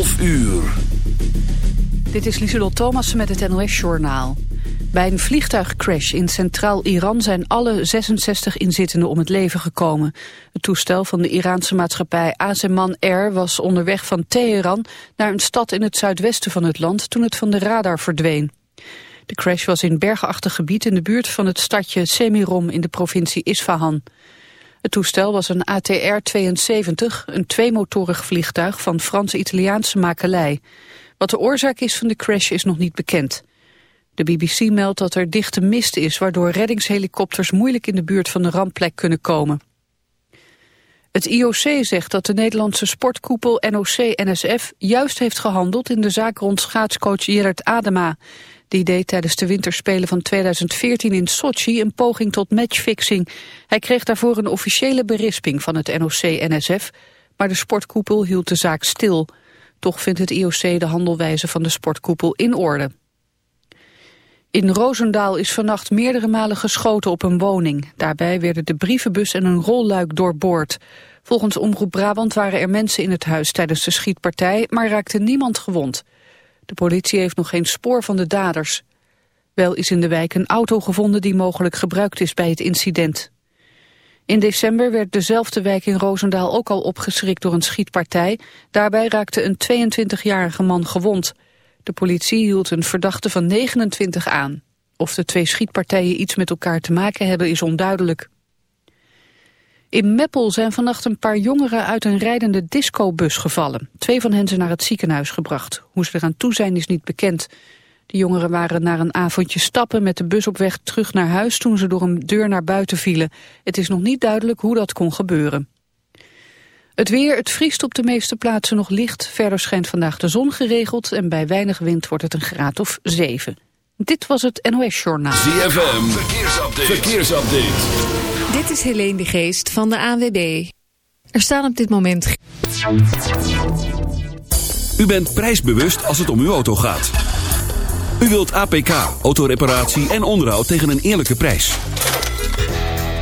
12 uur. Dit is Lieselot Thomassen met het NOS-journaal. Bij een vliegtuigcrash in centraal Iran zijn alle 66 inzittenden om het leven gekomen. Het toestel van de Iraanse maatschappij Azeman Air was onderweg van Teheran naar een stad in het zuidwesten van het land toen het van de radar verdween. De crash was in bergachtig gebied in de buurt van het stadje Semirom in de provincie Isfahan. Het toestel was een ATR-72, een tweemotorig vliegtuig van Frans-Italiaanse makelij. Wat de oorzaak is van de crash is nog niet bekend. De BBC meldt dat er dichte mist is, waardoor reddingshelikopters moeilijk in de buurt van de rampplek kunnen komen. Het IOC zegt dat de Nederlandse sportkoepel NOC-NSF juist heeft gehandeld in de zaak rond schaatscoach Gerard Adema. Die deed tijdens de winterspelen van 2014 in Sochi een poging tot matchfixing. Hij kreeg daarvoor een officiële berisping van het NOC-NSF, maar de sportkoepel hield de zaak stil. Toch vindt het IOC de handelwijze van de sportkoepel in orde. In Roosendaal is vannacht meerdere malen geschoten op een woning. Daarbij werden de brievenbus en een rolluik doorboord. Volgens Omroep Brabant waren er mensen in het huis tijdens de schietpartij, maar raakte niemand gewond. De politie heeft nog geen spoor van de daders. Wel is in de wijk een auto gevonden die mogelijk gebruikt is bij het incident. In december werd dezelfde wijk in Roosendaal ook al opgeschrikt door een schietpartij. Daarbij raakte een 22-jarige man gewond. De politie hield een verdachte van 29 aan. Of de twee schietpartijen iets met elkaar te maken hebben is onduidelijk. In Meppel zijn vannacht een paar jongeren uit een rijdende discobus gevallen. Twee van hen zijn naar het ziekenhuis gebracht. Hoe ze eraan toe zijn is niet bekend. De jongeren waren naar een avondje stappen met de bus op weg terug naar huis toen ze door een deur naar buiten vielen. Het is nog niet duidelijk hoe dat kon gebeuren. Het weer, het vriest op de meeste plaatsen nog licht. Verder schijnt vandaag de zon geregeld en bij weinig wind wordt het een graad of 7. Dit was het NOS Journaal. ZFM, verkeersupdate. verkeersupdate. Dit is Helene de Geest van de ANWB. Er staan op dit moment... U bent prijsbewust als het om uw auto gaat. U wilt APK, autoreparatie en onderhoud tegen een eerlijke prijs.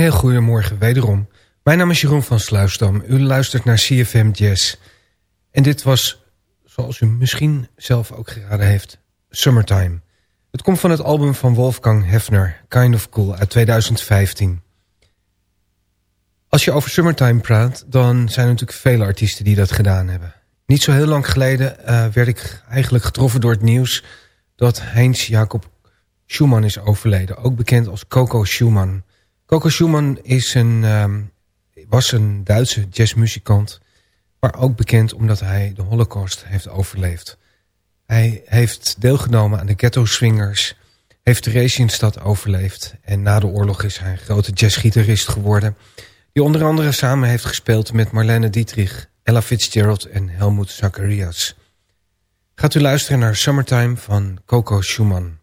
Heel goedemorgen wederom. Mijn naam is Jeroen van Sluisdam. U luistert naar CFM Jazz. En dit was, zoals u misschien zelf ook geraden heeft, Summertime. Het komt van het album van Wolfgang Hefner, Kind of Cool, uit 2015. Als je over Summertime praat, dan zijn er natuurlijk vele artiesten die dat gedaan hebben. Niet zo heel lang geleden uh, werd ik eigenlijk getroffen door het nieuws... dat Heinz Jacob Schumann is overleden. Ook bekend als Coco Schumann. Coco Schumann is een, um, was een Duitse jazzmuzikant... maar ook bekend omdat hij de holocaust heeft overleefd. Hij heeft deelgenomen aan de ghetto swingers... heeft de Theresienstad overleefd... en na de oorlog is hij een grote jazzgitarist geworden... die onder andere samen heeft gespeeld met Marlene Dietrich... Ella Fitzgerald en Helmut Zacharias. Gaat u luisteren naar Summertime van Coco Schumann.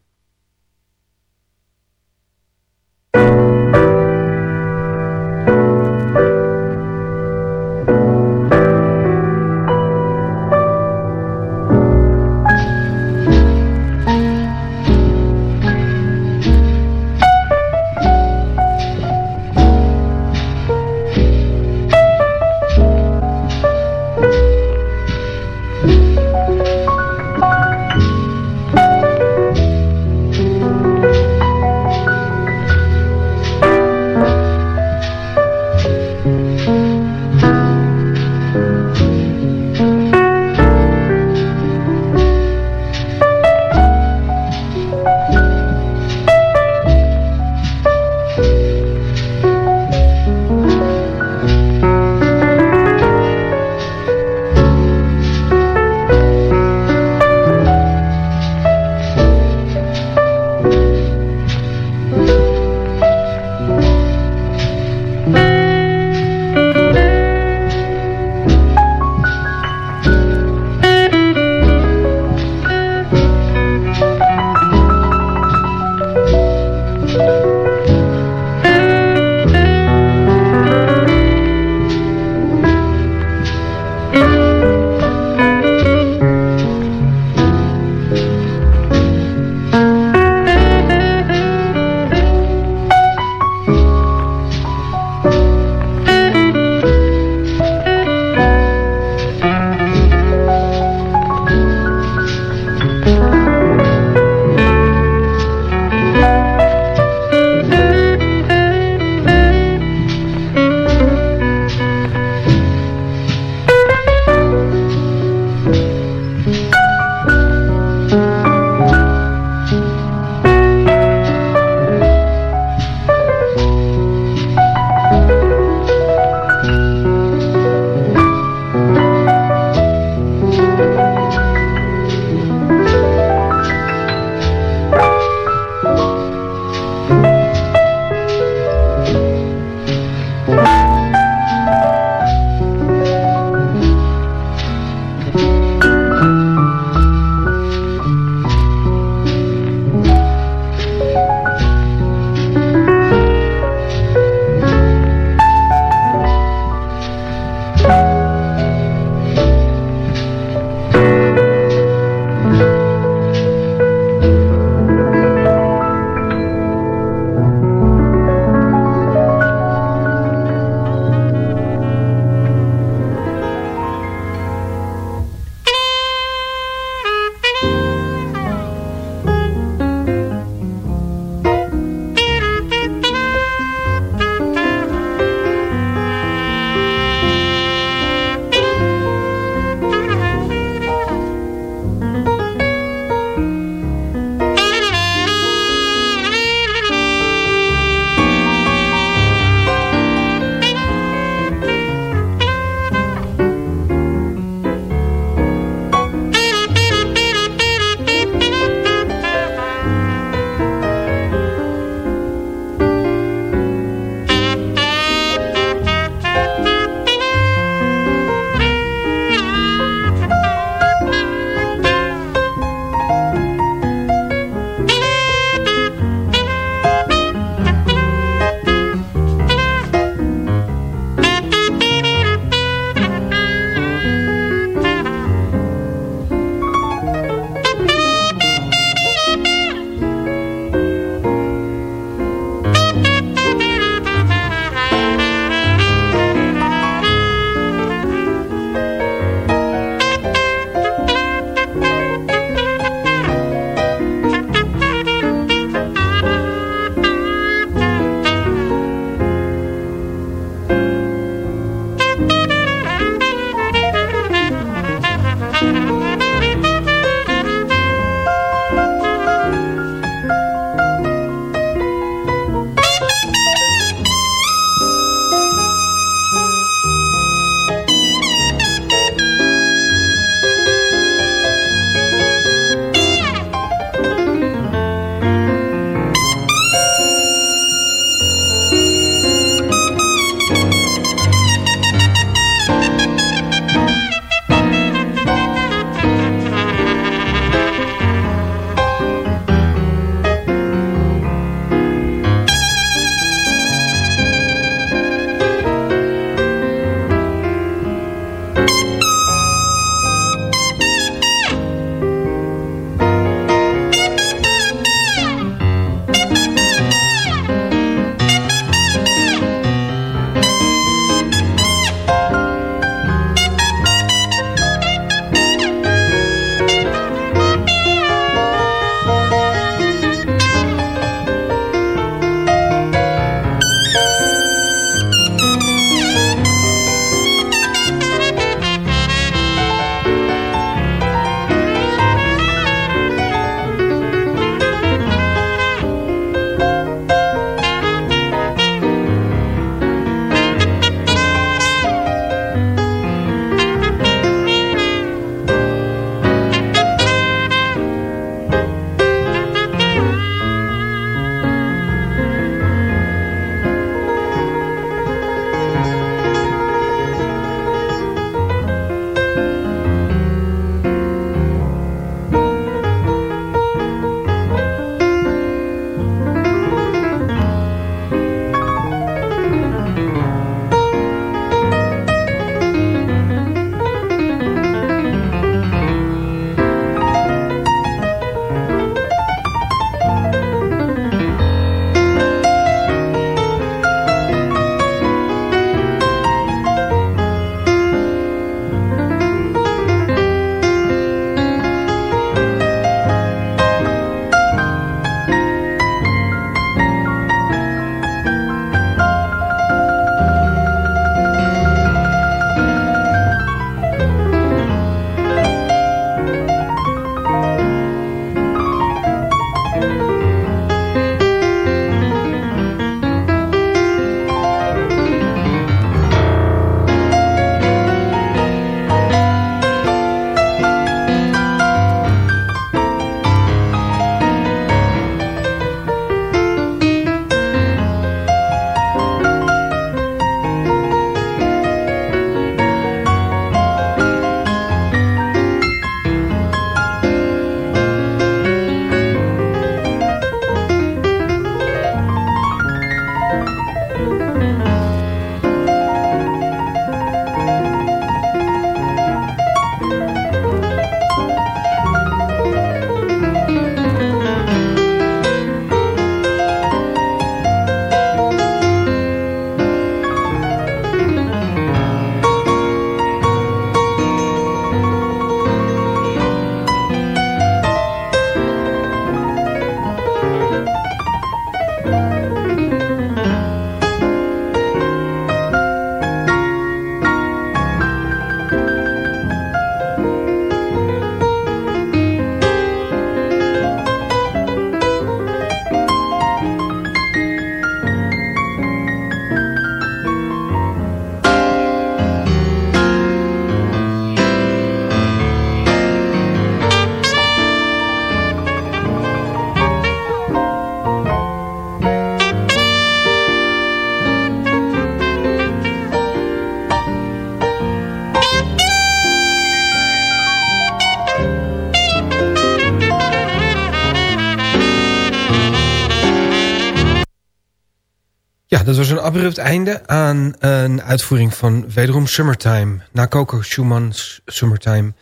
Dat was een abrupt einde aan een uitvoering van wederom Summertime. Na Coco Schumann's Summertime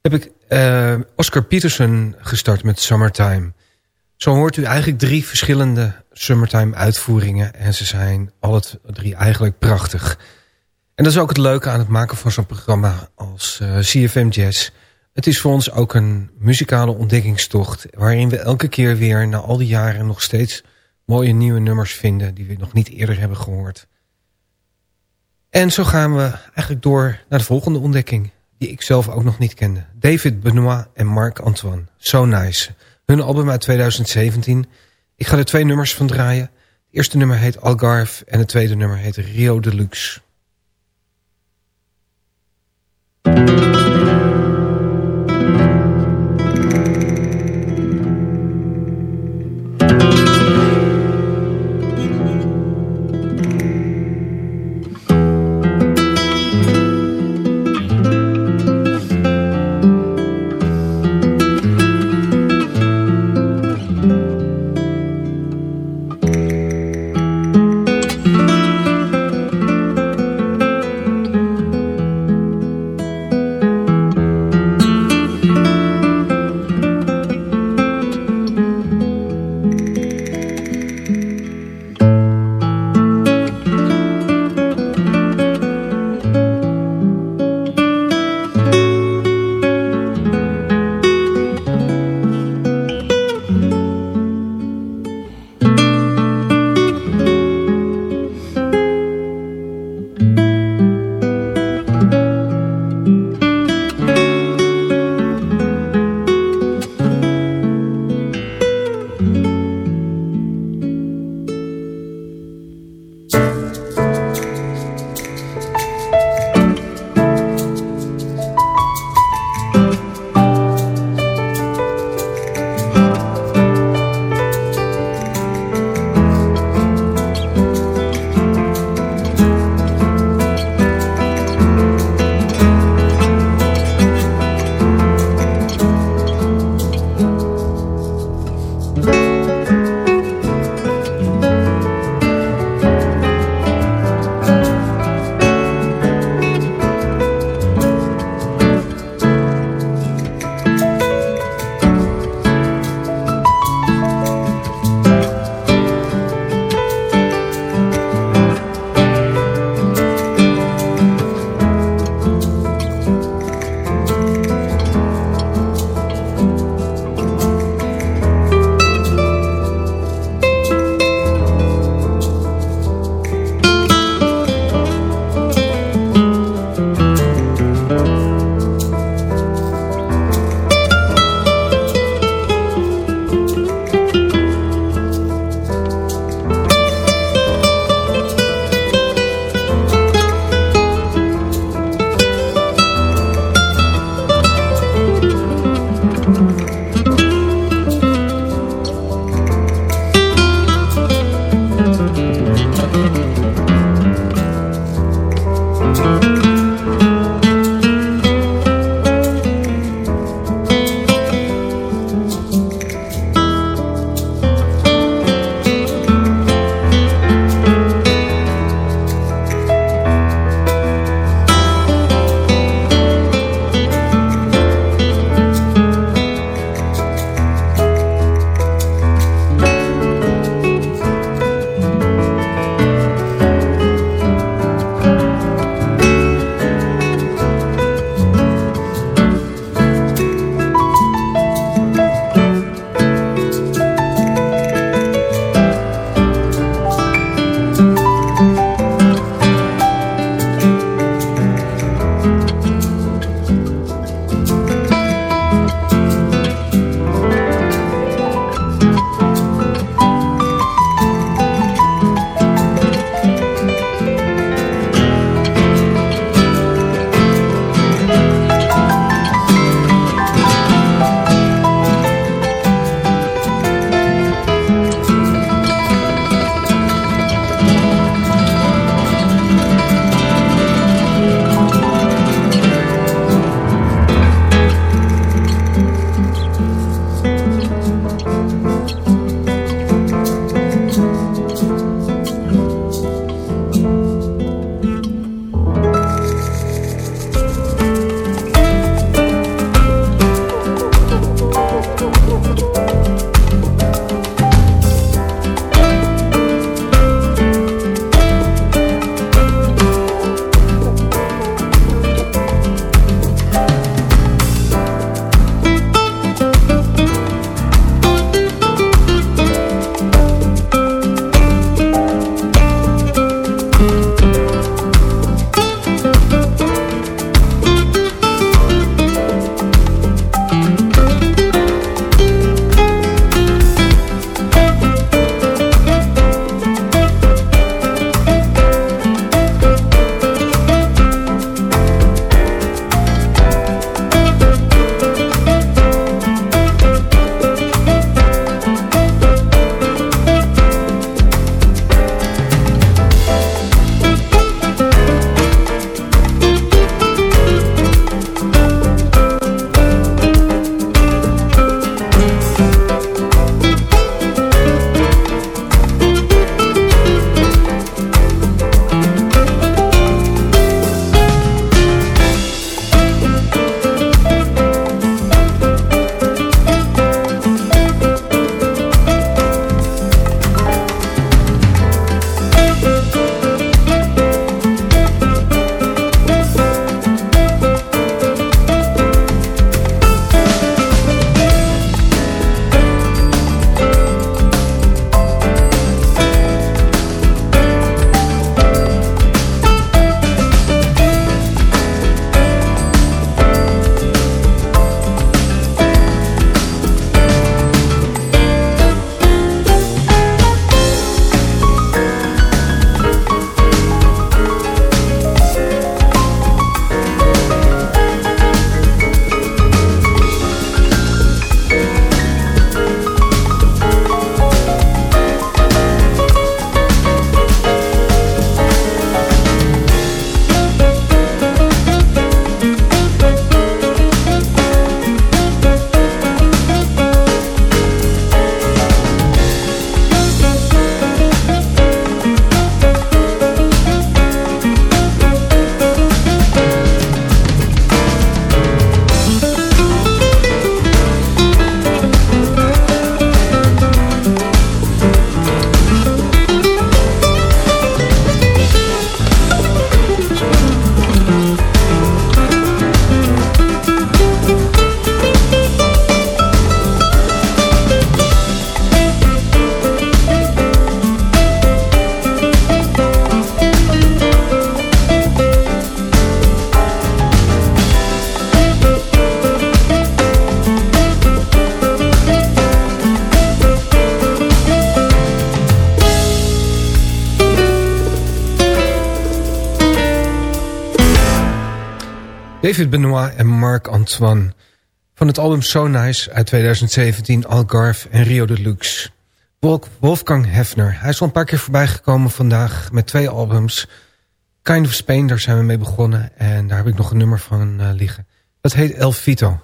heb ik uh, Oscar Peterson gestart met Summertime. Zo hoort u eigenlijk drie verschillende Summertime uitvoeringen. En ze zijn alle drie eigenlijk prachtig. En dat is ook het leuke aan het maken van zo'n programma als eh, CFM Jazz. Het is voor ons ook een muzikale ontdekkingstocht... waarin we elke keer weer na al die jaren nog steeds mooie nieuwe nummers vinden... die we nog niet eerder hebben gehoord. En zo gaan we eigenlijk door naar de volgende ontdekking... die ik zelf ook nog niet kende. David Benoit en Marc Antoine. So Nice. Hun album uit 2017. Ik ga er twee nummers van draaien. Het eerste nummer heet Algarve en het tweede nummer heet Rio Deluxe. David Benoit en Marc Antoine. Van het album So Nice uit 2017, Algarve en Rio de Luxe. Wolfgang Hefner. Hij is al een paar keer voorbij gekomen vandaag met twee albums. Kind of Spain, daar zijn we mee begonnen. En daar heb ik nog een nummer van uh, liggen. Dat heet El Vito.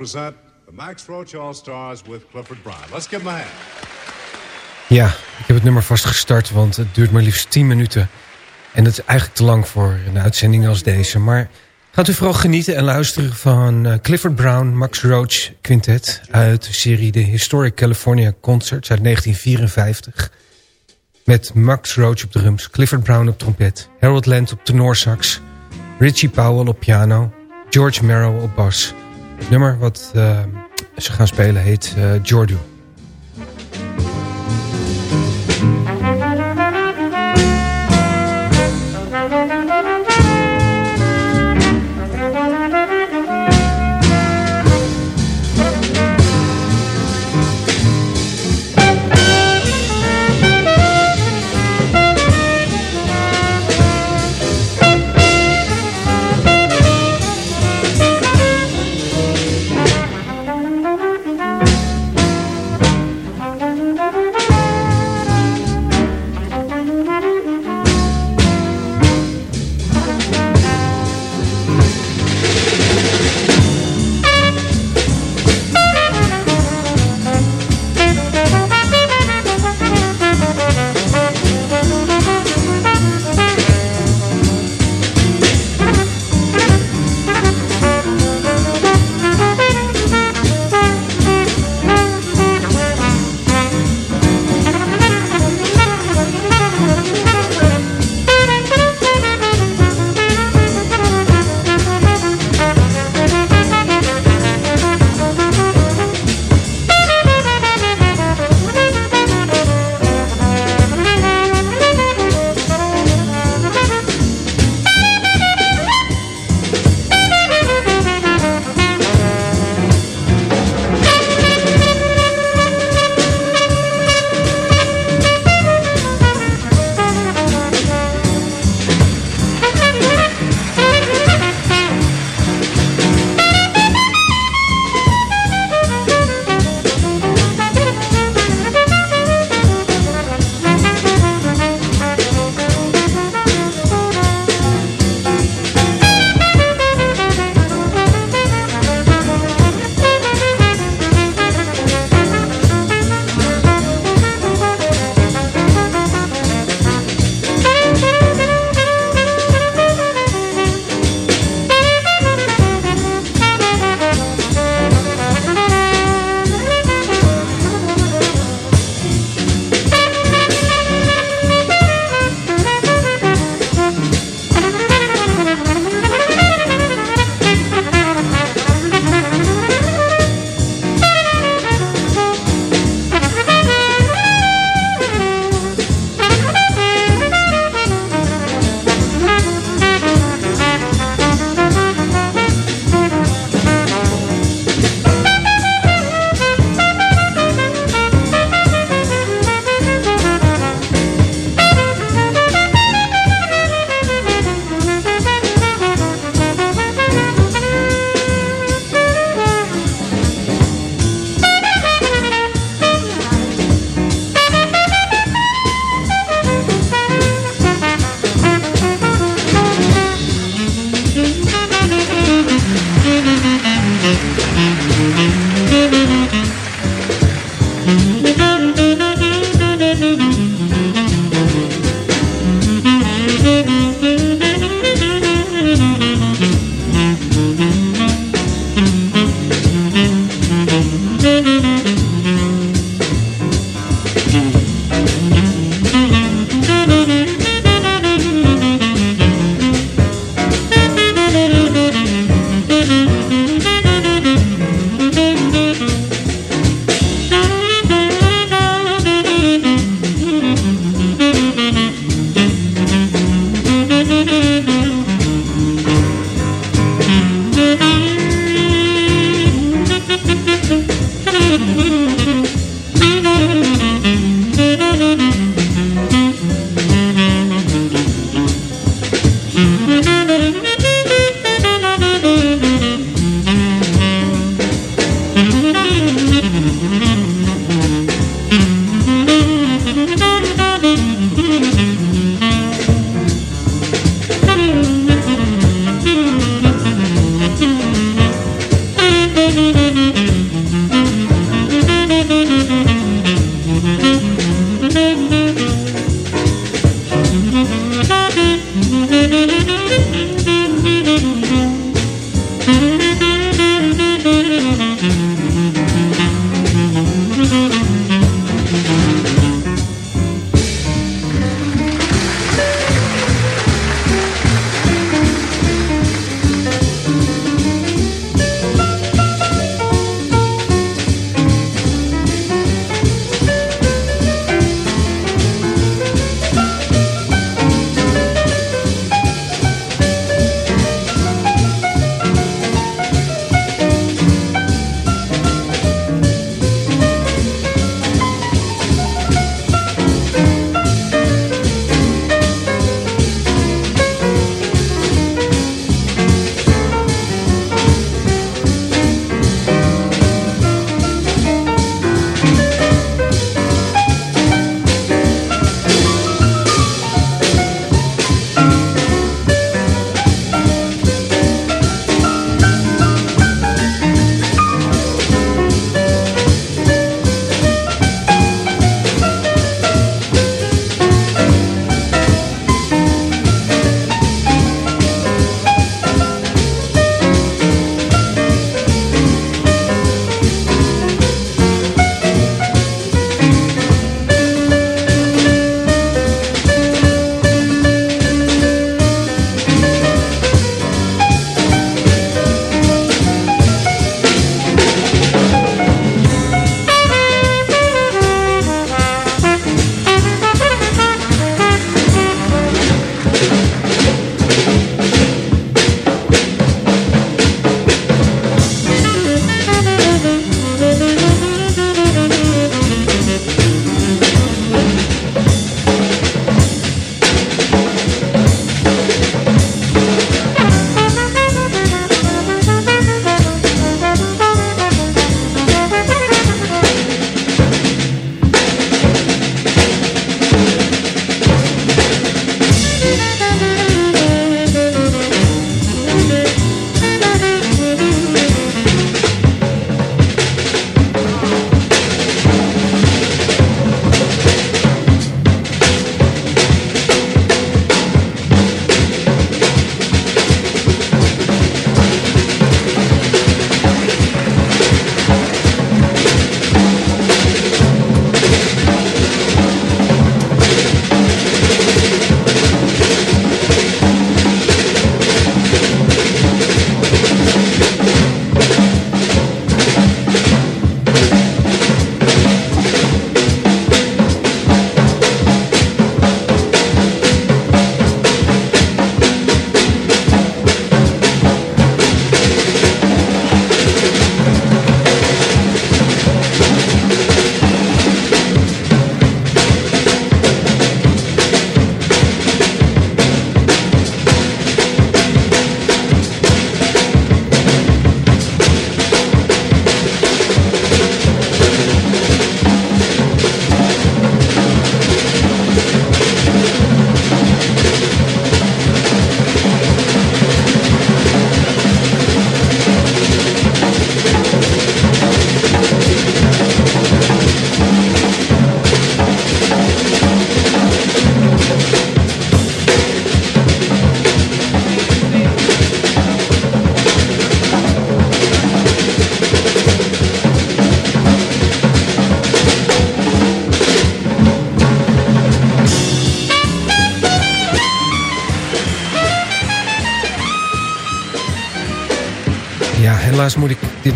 Present Max Roach All-Stars with Clifford Brown. Let's give him a hand. Ja, ik heb het nummer vast gestart, want het duurt maar liefst 10 minuten. En dat is eigenlijk te lang voor een uitzending als deze. Maar gaat u vooral genieten en luisteren van eh, Clifford Brown, Max Roach Quintet... uit de serie The Historic California Concerts uit 1954... Met Max Roach op drums, Clifford Brown op trompet... Harold Land op tenorsax, Richie Powell op piano... George Merrow op bas. Nummer wat uh, ze gaan spelen heet uh, Jordu.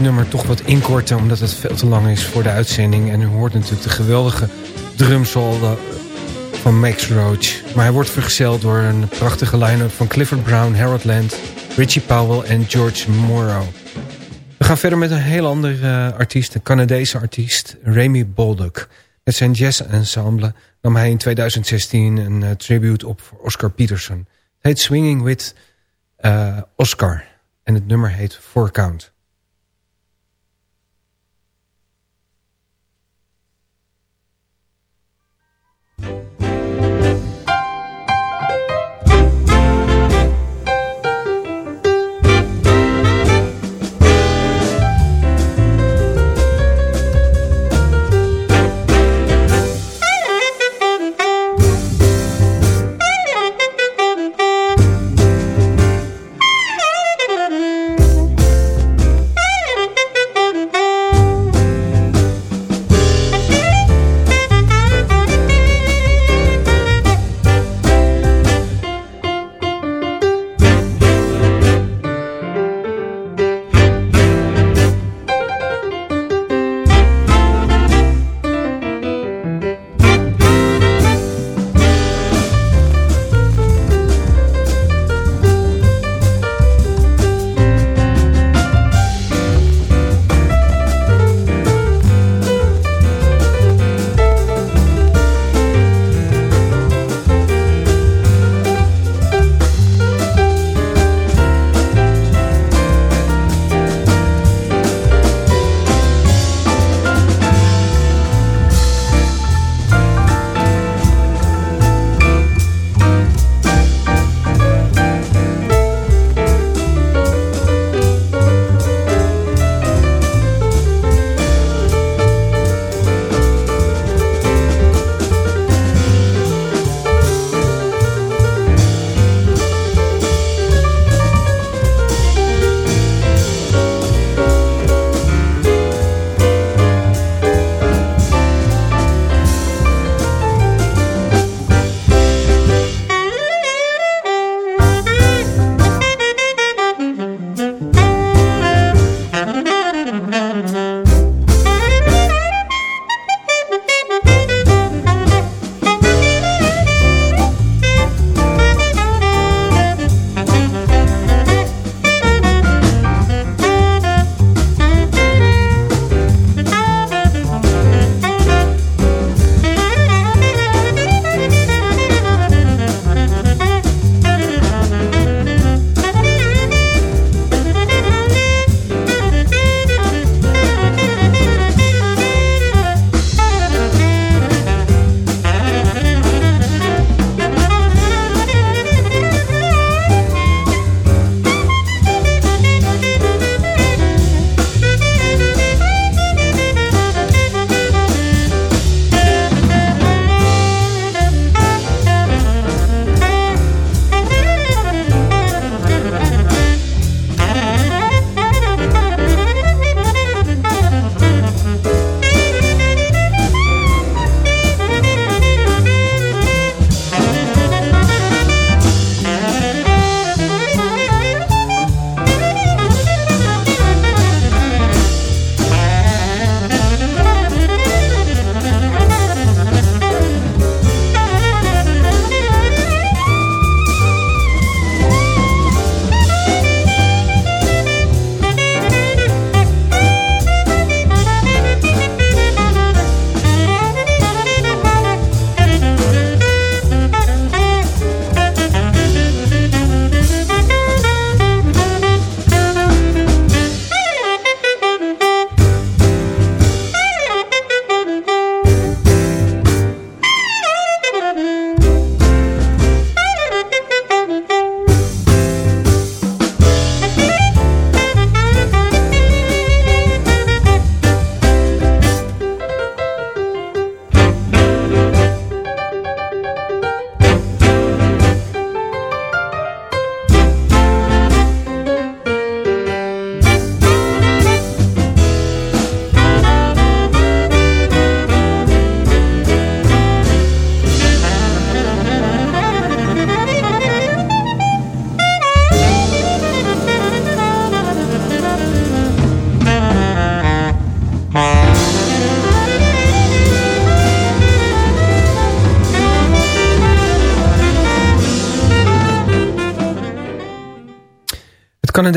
Nummer toch wat inkorten... omdat het veel te lang is voor de uitzending. En u hoort natuurlijk de geweldige drumsolo van Max Roach. Maar hij wordt vergezeld door een prachtige line-up van Clifford Brown, Harold Land... Richie Powell en George Morrow. We gaan verder met een heel andere uh, artiest, een Canadese artiest, Remy Bolduc. Met zijn jazz-ensemble nam hij in 2016 een uh, tribute op voor Oscar Peterson. Het heet Swinging with uh, Oscar en het nummer heet Four Count.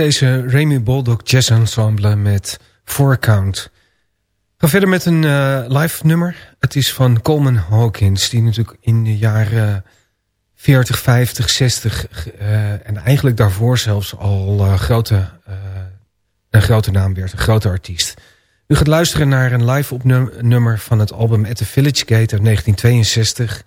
Canadese Remy Baldock Jazz Ensemble met Four Count. Ga verder met een uh, live nummer. Het is van Coleman Hawkins, die natuurlijk in de jaren 40, 50, 60... Uh, en eigenlijk daarvoor zelfs al uh, grote, uh, een grote naam werd, een grote artiest. U gaat luisteren naar een live opnummer van het album At the Village Gate uit 1962.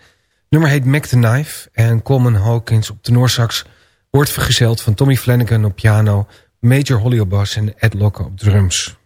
nummer heet Mac the Knife en Coleman Hawkins op tenorsax wordt vergezeld van Tommy Flanagan op piano, Major Holly en Ed Locke op drums.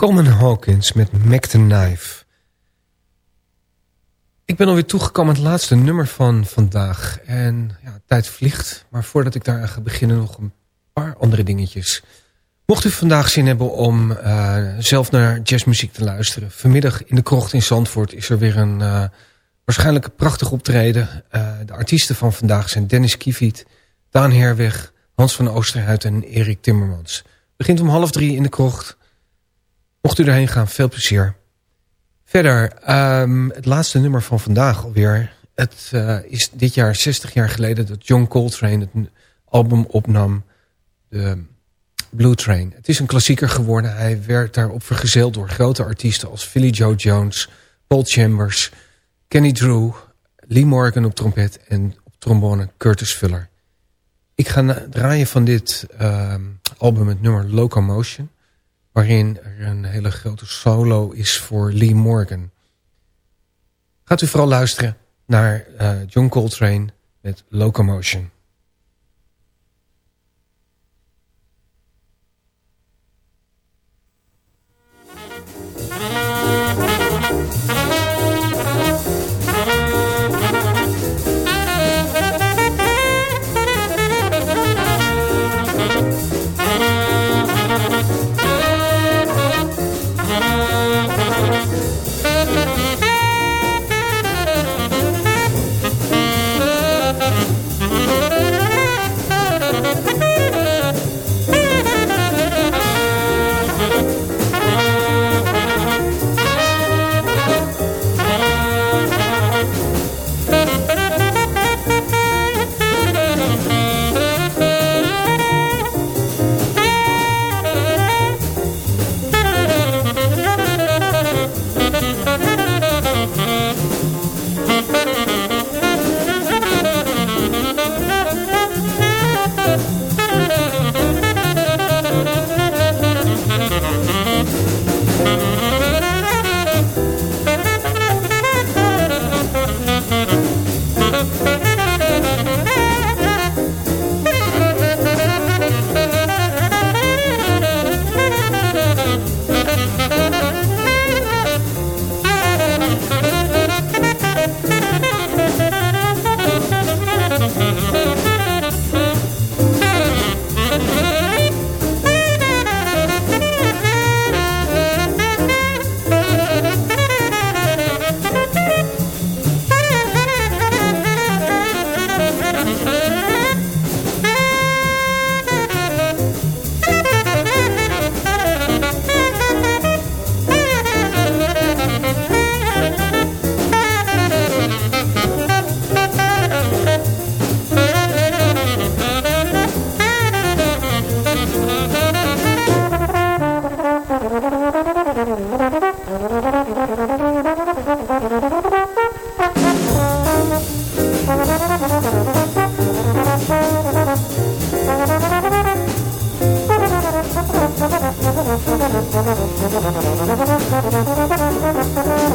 Coleman Hawkins met Mac the Knife. Ik ben alweer toegekomen aan het laatste nummer van vandaag. En ja, tijd vliegt. Maar voordat ik daar aan ga beginnen nog een paar andere dingetjes. Mocht u vandaag zin hebben om uh, zelf naar jazzmuziek te luisteren. Vanmiddag in de krocht in Zandvoort is er weer een uh, waarschijnlijk prachtig optreden. Uh, de artiesten van vandaag zijn Dennis Kiefiet, Daan Herweg, Hans van Oosterhuid en Erik Timmermans. Begint om half drie in de krocht. Mocht u erheen gaan, veel plezier. Verder, um, het laatste nummer van vandaag alweer. Het uh, is dit jaar 60 jaar geleden dat John Coltrane het album opnam. De Blue Train. Het is een klassieker geworden. Hij werd daarop vergezeld door grote artiesten als Philly Joe Jones, Paul Chambers, Kenny Drew, Lee Morgan op trompet en op trombone Curtis Fuller. Ik ga draaien van dit uh, album het nummer Locomotion waarin er een hele grote solo is voor Lee Morgan. Gaat u vooral luisteren naar uh, John Coltrane met Locomotion.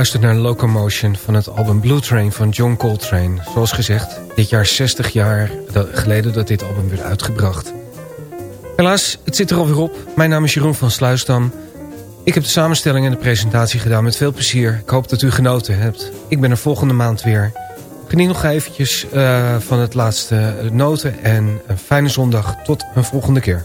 luistert naar Locomotion van het album Blue Train van John Coltrane. Zoals gezegd, dit jaar 60 jaar geleden dat dit album werd uitgebracht. Helaas, het zit er alweer op. Mijn naam is Jeroen van Sluisdam. Ik heb de samenstelling en de presentatie gedaan met veel plezier. Ik hoop dat u genoten hebt. Ik ben er volgende maand weer. Geniet nog eventjes uh, van het laatste noten en een fijne zondag. Tot een volgende keer.